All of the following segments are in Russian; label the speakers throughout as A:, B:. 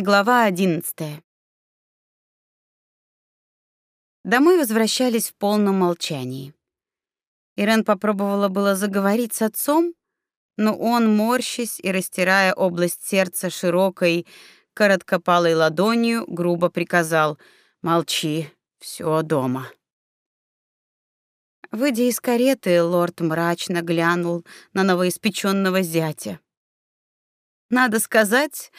A: Глава 11. Домой возвращались в полном молчании. Ирен попробовала было заговорить с отцом, но он, морщась и растирая область сердца широкой, короткопалой ладонью, грубо приказал: "Молчи, все дома". Выйдя из кареты, лорд мрачно глянул на новоиспеченного зятя. Надо сказать,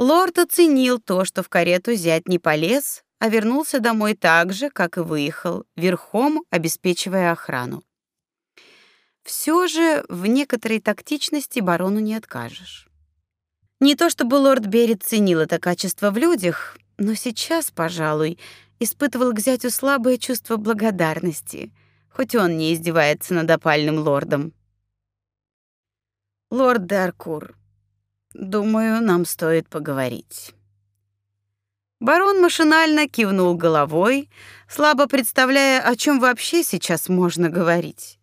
A: лорд оценил то, что в карету зять не полез, а вернулся домой так же, как и выехал, верхом обеспечивая охрану. Все же в некоторой тактичности барону не откажешь. Не то чтобы лорд Берет ценил это качество в людях, но сейчас, пожалуй, испытывал к зятю слабое чувство благодарности, хоть он не издевается над опальным лордом. Лорд Даркур, думаю, нам стоит поговорить. Барон машинально кивнул головой, слабо представляя, о чем вообще сейчас можно говорить.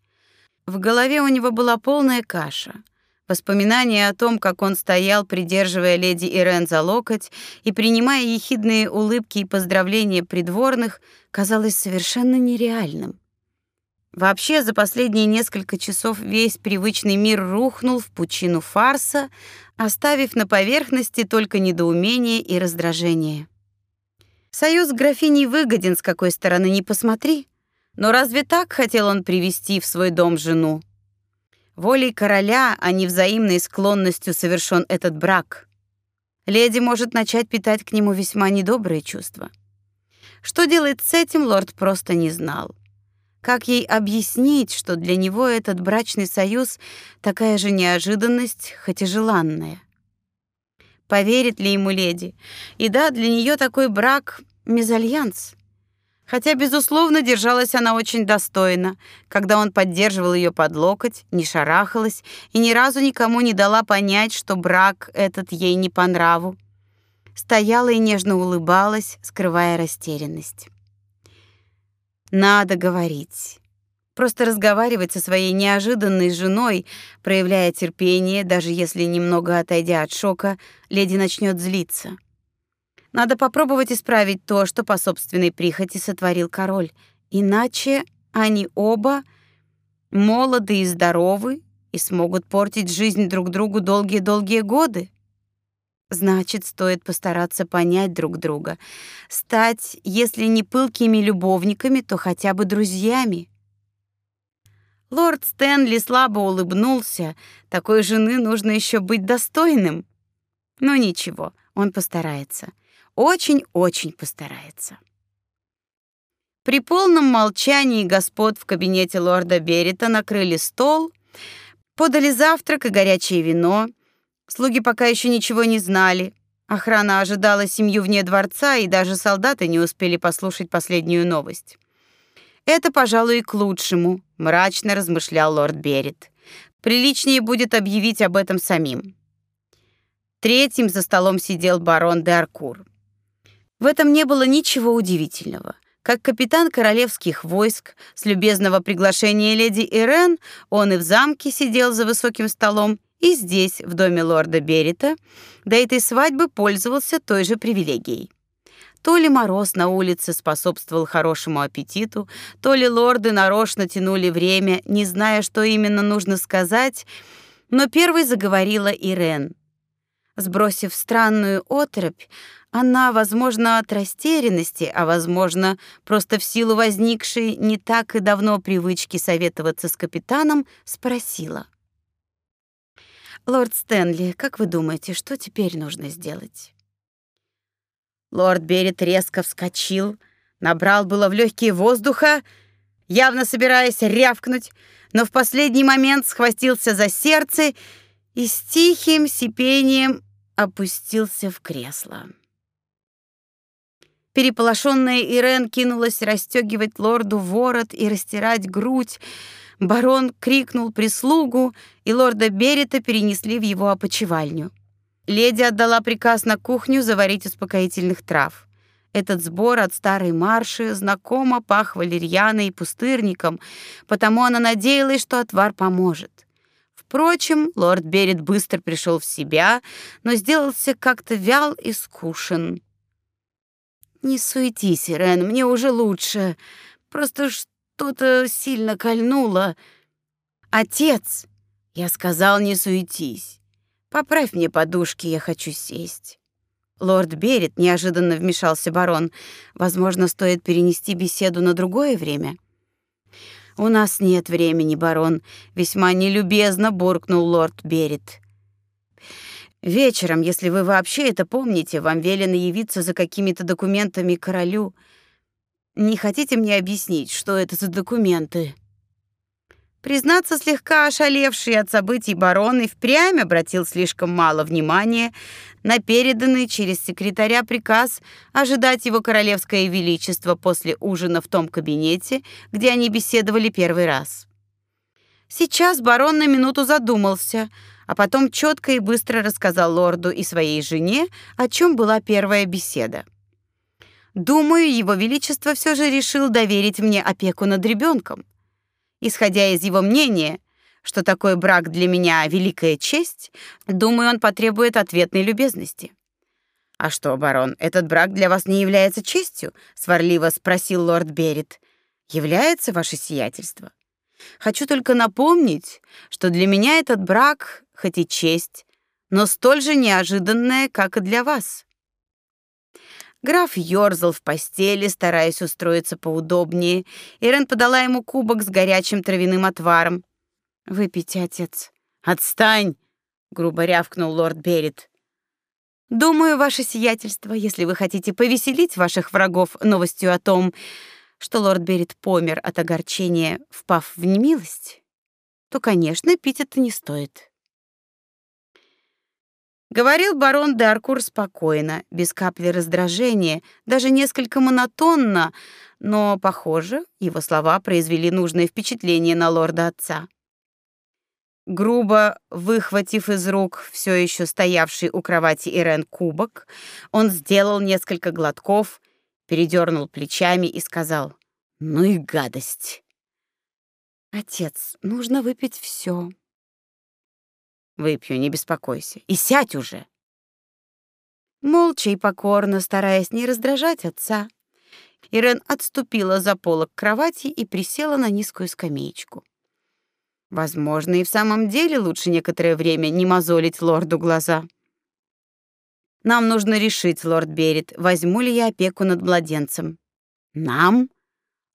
A: В голове у него была полная каша. Воспоминания о том, как он стоял, придерживая леди Ирен за локоть и принимая ехидные улыбки и поздравления придворных, казалось совершенно нереальным. Вообще, за последние несколько часов весь привычный мир рухнул в пучину фарса, оставив на поверхности только недоумение и раздражение. Союз графиней выгоден, с какой стороны ни посмотри. Но разве так хотел он привести в свой дом жену? Волей короля, а не взаимной склонностью совершен этот брак. Леди может начать питать к нему весьма недобрые чувства. Что делать с этим, лорд просто не знал. Как ей объяснить, что для него этот брачный союз такая же неожиданность, хоть и желанная? Поверит ли ему леди? И да, для нее такой брак мезальянс. Хотя, безусловно, держалась она очень достойно, когда он поддерживал ее под локоть, не шарахалась и ни разу никому не дала понять, что брак этот ей не по нраву. Стояла и нежно улыбалась, скрывая растерянность. Надо говорить. Просто разговаривать со своей неожиданной женой, проявляя терпение, даже если немного отойдя от шока, леди начнет злиться. Надо попробовать исправить то, что по собственной прихоти сотворил король. Иначе они оба молоды и здоровы и смогут портить жизнь друг другу долгие-долгие годы. Значит, стоит постараться понять друг друга, стать, если не пылкими любовниками, то хотя бы друзьями. Лорд Стэнли слабо улыбнулся. Такой жены нужно еще быть достойным. Но ничего, он постарается очень-очень постарается. При полном молчании господ в кабинете лорда Берита накрыли стол, подали завтрак и горячее вино. Слуги пока еще ничего не знали. Охрана ожидала семью вне дворца, и даже солдаты не успели послушать последнюю новость. Это, пожалуй, и к лучшему, мрачно размышлял лорд Берит. Приличнее будет объявить об этом самим. Третьим за столом сидел барон де Аркур. В этом не было ничего удивительного. Как капитан королевских войск с любезного приглашения леди Ирен, он и в замке сидел за высоким столом, и здесь, в доме лорда Берита, до этой свадьбы пользовался той же привилегией. То ли мороз на улице способствовал хорошему аппетиту, то ли лорды нарочно тянули время, не зная, что именно нужно сказать, но первой заговорила Ирен. Сбросив странную отрыбь, она, возможно, от растерянности, а возможно, просто в силу возникшей не так и давно привычки советоваться с капитаном, спросила: Лорд Стэнли, как вы думаете, что теперь нужно сделать? Лорд Берет резко вскочил, набрал было в легкие воздуха, явно собираясь рявкнуть, но в последний момент схватился за сердце и с тихим сипением опустился в кресло. Переполошенная Ирен кинулась расстегивать лорду ворот и растирать грудь. Барон крикнул прислугу, и лорда Берета перенесли в его опочивальню. Леди отдала приказ на кухню заварить успокоительных трав. Этот сбор от старой марши знакомо пах валерьяной и пустырником, потому она надеялась, что отвар поможет Впрочем, лорд Берет быстро пришел в себя, но сделался как-то вял и скушен. «Не суетись, Ирен, мне уже лучше. Просто что-то сильно кольнуло. Отец!» Я сказал, не суетись. Поправь мне подушки, я хочу сесть. Лорд Берет неожиданно вмешался барон. Возможно, стоит перенести беседу на другое время. У нас нет времени, барон, весьма нелюбезно буркнул лорд Берет. Вечером, если вы вообще это помните, вам велено явиться за какими-то документами королю. Не хотите мне объяснить, что это за документы? Признаться, слегка ошалевший от событий барон и впрямь обратил слишком мало внимания на переданный через секретаря приказ ожидать его королевское величество после ужина в том кабинете, где они беседовали первый раз. Сейчас барон на минуту задумался, а потом четко и быстро рассказал лорду и своей жене, о чем была первая беседа. Думаю, его величество все же решил доверить мне опеку над ребенком исходя из его мнения, что такой брак для меня великая честь, думаю, он потребует ответной любезности. А что, барон, этот брак для вас не является честью? сварливо спросил лорд Берет. Является ваше сиятельство. Хочу только напомнить, что для меня этот брак хоть и честь, но столь же неожиданная, как и для вас. Граф ёрзал в постели, стараясь устроиться поудобнее. Ирен подала ему кубок с горячим травяным отваром. «Выпейте, отец». «Отстань!» — грубо рявкнул лорд Берет. «Думаю, ваше сиятельство, если вы хотите повеселить ваших врагов новостью о том, что лорд Берет помер от огорчения, впав в немилость, то, конечно, пить это не стоит». Говорил барон Даркур спокойно, без капли раздражения, даже несколько монотонно, но, похоже, его слова произвели нужное впечатление на лорда отца. Грубо выхватив из рук все еще стоявший у кровати Ирен кубок, он сделал несколько глотков, передернул плечами и сказал: "Ну и гадость. Отец, нужно выпить все. Выпью, не беспокойся. И сядь уже. Молча и покорно, стараясь не раздражать отца, Ирен отступила за полок кровати и присела на низкую скамеечку. Возможно, и в самом деле лучше некоторое время не мозолить лорду глаза. Нам нужно решить, лорд Берет, возьму ли я опеку над младенцем. Нам?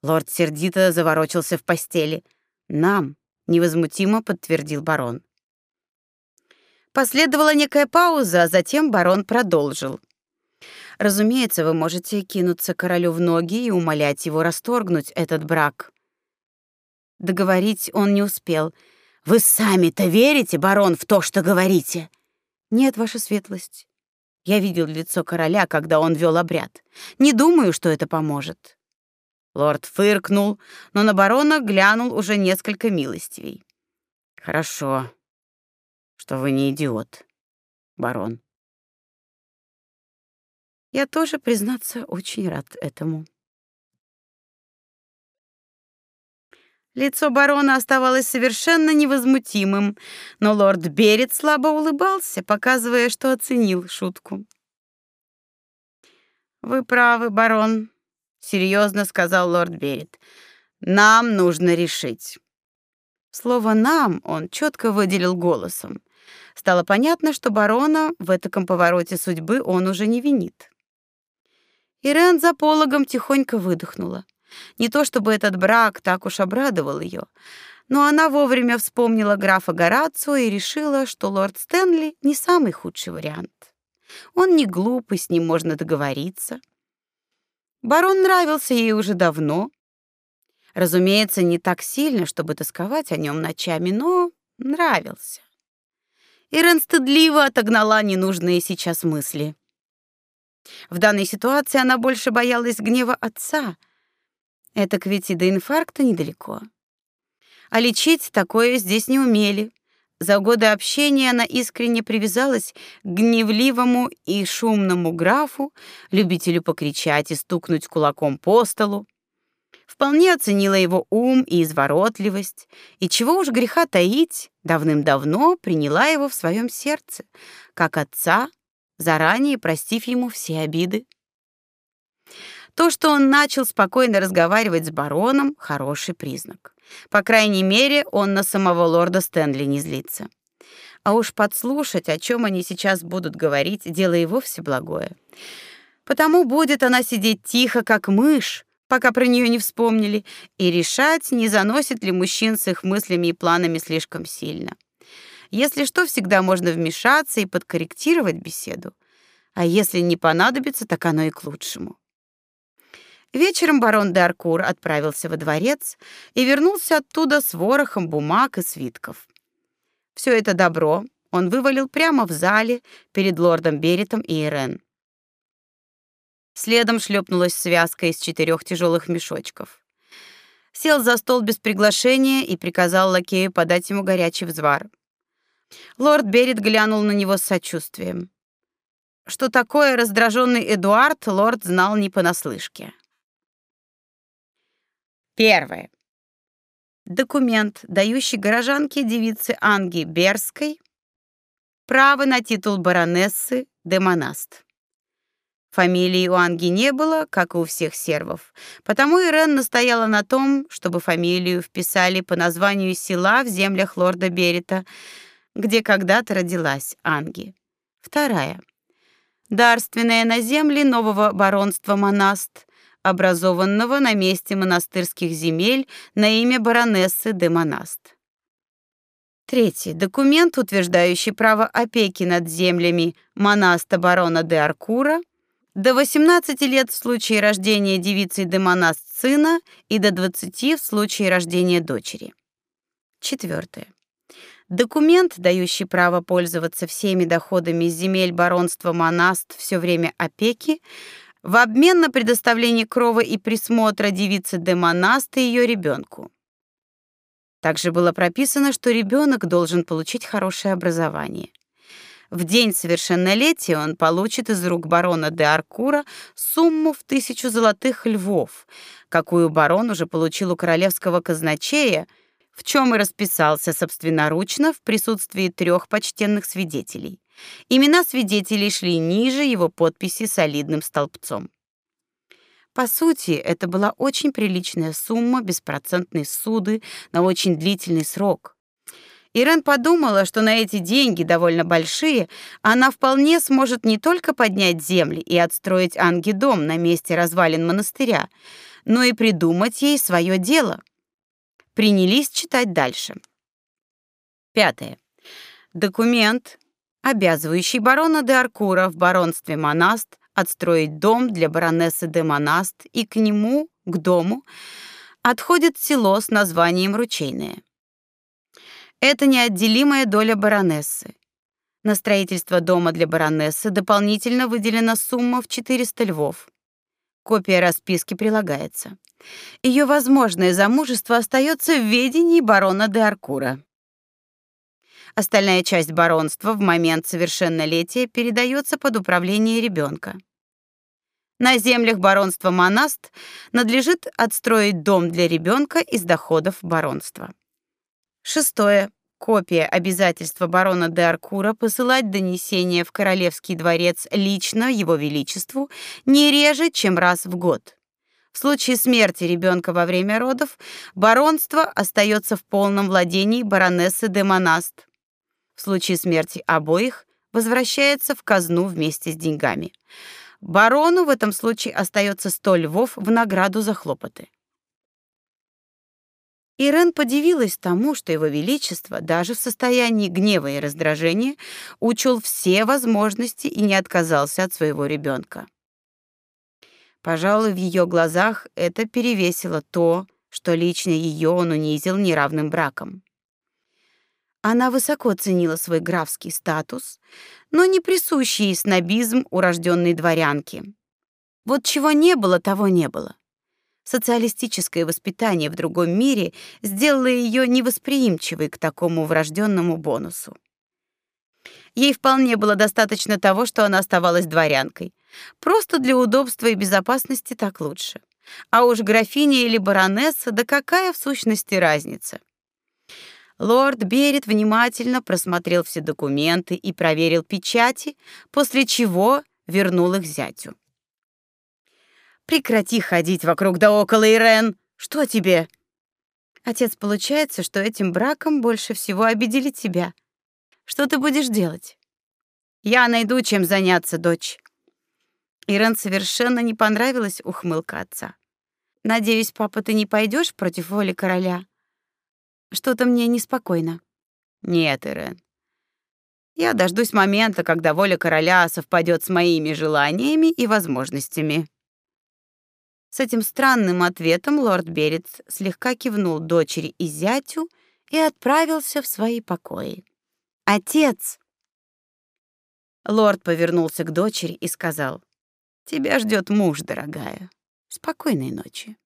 A: Лорд сердито заворочился в постели. Нам, невозмутимо подтвердил барон. Последовала некая пауза, а затем барон продолжил. Разумеется, вы можете кинуться королю в ноги и умолять его расторгнуть этот брак. Договорить он не успел. Вы сами-то верите, барон, в то, что говорите? Нет, ваша светлость. Я видел лицо короля, когда он вел обряд. Не думаю, что это поможет. Лорд фыркнул, но на барона глянул уже несколько милостивей. Хорошо что вы не идиот, барон. Я тоже, признаться, очень рад этому. Лицо барона оставалось совершенно невозмутимым, но лорд Берет слабо улыбался, показывая, что оценил шутку. Вы правы, барон, серьезно сказал лорд Берет. Нам нужно решить. Слово нам он четко выделил голосом. Стало понятно, что барона в этом повороте судьбы он уже не винит. Ирен за пологом тихонько выдохнула. Не то чтобы этот брак так уж обрадовал ее, но она вовремя вспомнила графа Горацио и решила, что лорд Стэнли не самый худший вариант. Он не глупый, с ним можно договориться. Барон нравился ей уже давно. Разумеется, не так сильно, чтобы тосковать о нем ночами, но нравился. Ирен стыдливо отогнала ненужные сейчас мысли. В данной ситуации она больше боялась гнева отца. Это ведь и до инфаркта недалеко. А лечить такое здесь не умели. За годы общения она искренне привязалась к гневливому и шумному графу, любителю покричать и стукнуть кулаком по столу. вполне оценила его ум и изворотливость, и чего уж греха таить, давным-давно приняла его в своем сердце, как отца, заранее простив ему все обиды. То, что он начал спокойно разговаривать с бароном, хороший признак. По крайней мере, он на самого лорда Стэнли не злится. А уж подслушать, о чем они сейчас будут говорить, дело и вовсе благое. Потому будет она сидеть тихо, как мышь, пока про нее не вспомнили, и решать, не заносит ли мужчин с их мыслями и планами слишком сильно. Если что, всегда можно вмешаться и подкорректировать беседу. А если не понадобится, так оно и к лучшему. Вечером барон де Аркур отправился во дворец и вернулся оттуда с ворохом бумаг и свитков. Все это добро он вывалил прямо в зале перед лордом Беритом и Ирен. Следом шлепнулась связка из четырех тяжелых мешочков. Сел за стол без приглашения и приказал лакею подать ему горячий взвар. Лорд Берит глянул на него с сочувствием. Что такое раздраженный Эдуард, лорд знал не понаслышке. Первое. Документ, дающий горожанке девице Анги Берской право на титул баронессы де Монаст. Фамилии у Анги не было, как и у всех сервов, потому Ирен настояла на том, чтобы фамилию вписали по названию села в землях лорда Берита, где когда-то родилась Анги. Вторая. Дарственная на земли нового баронства Монаст, образованного на месте монастырских земель на имя баронессы де Монаст. Третий документ, утверждающий право опеки над землями монаста барона де Аркура до 18 лет в случае рождения девицы де Монаст сына и до 20 в случае рождения дочери. Четвертое. Документ, дающий право пользоваться всеми доходами земель баронства Монаст все время опеки, в обмен на предоставление крова и присмотра девицы де Монаст и ее ребенку. Также было прописано, что ребенок должен получить хорошее образование. В день совершеннолетия он получит из рук барона де Аркура сумму в тысячу золотых львов, какую барон уже получил у королевского казначея, в чем и расписался собственноручно в присутствии трех почтенных свидетелей. Имена свидетелей шли ниже его подписи солидным столбцом. По сути, это была очень приличная сумма беспроцентной суды на очень длительный срок. Ирен подумала, что на эти деньги, довольно большие, она вполне сможет не только поднять земли и отстроить Анги дом на месте развалин монастыря, но и придумать ей свое дело. Принялись читать дальше. Пятое. Документ, обязывающий барона де Аркура в баронстве Монаст отстроить дом для баронессы де Монаст, и к нему, к дому, отходит село с названием Ручейное. Это неотделимая доля баронессы. На строительство дома для баронессы дополнительно выделена сумма в 400 львов. Копия расписки прилагается. Ее возможное замужество остается в ведении барона де Аркура. Остальная часть баронства в момент совершеннолетия передается под управление ребенка. На землях баронства Монаст надлежит отстроить дом для ребенка из доходов баронства. Шестое. Копия обязательства барона де Аркура посылать донесение в королевский дворец лично его величеству не реже, чем раз в год. В случае смерти ребенка во время родов баронство остается в полном владении баронессы де Монаст. В случае смерти обоих возвращается в казну вместе с деньгами. Барону в этом случае остается 100 львов в награду за хлопоты. Ирен подивилась тому, что его величество даже в состоянии гнева и раздражения учел все возможности и не отказался от своего ребенка. Пожалуй, в ее глазах это перевесило то, что лично ее он унизил неравным браком. Она высоко ценила свой графский статус, но не присущий снобизм урожденной дворянки. Вот чего не было, того не было. Социалистическое воспитание в другом мире сделало ее невосприимчивой к такому врожденному бонусу. Ей вполне было достаточно того, что она оставалась дворянкой. Просто для удобства и безопасности так лучше. А уж графиня или баронесса, да какая в сущности разница? Лорд Берет внимательно просмотрел все документы и проверил печати, после чего вернул их зятю. Прекрати ходить вокруг да около, Ирен. Что тебе? Отец, получается, что этим браком больше всего обидели тебя. Что ты будешь делать? Я найду чем заняться, дочь. Ирен совершенно не понравилась ухмылка отца. Надеюсь, папа, ты не пойдешь против воли короля. Что-то мне неспокойно. Нет, Ирен. Я дождусь момента, когда воля короля совпадет с моими желаниями и возможностями. С этим странным ответом лорд Берец слегка кивнул дочери и зятю и отправился в свои покои. Отец. Лорд повернулся к дочери и сказал: "Тебя ждет муж, дорогая. Спокойной ночи".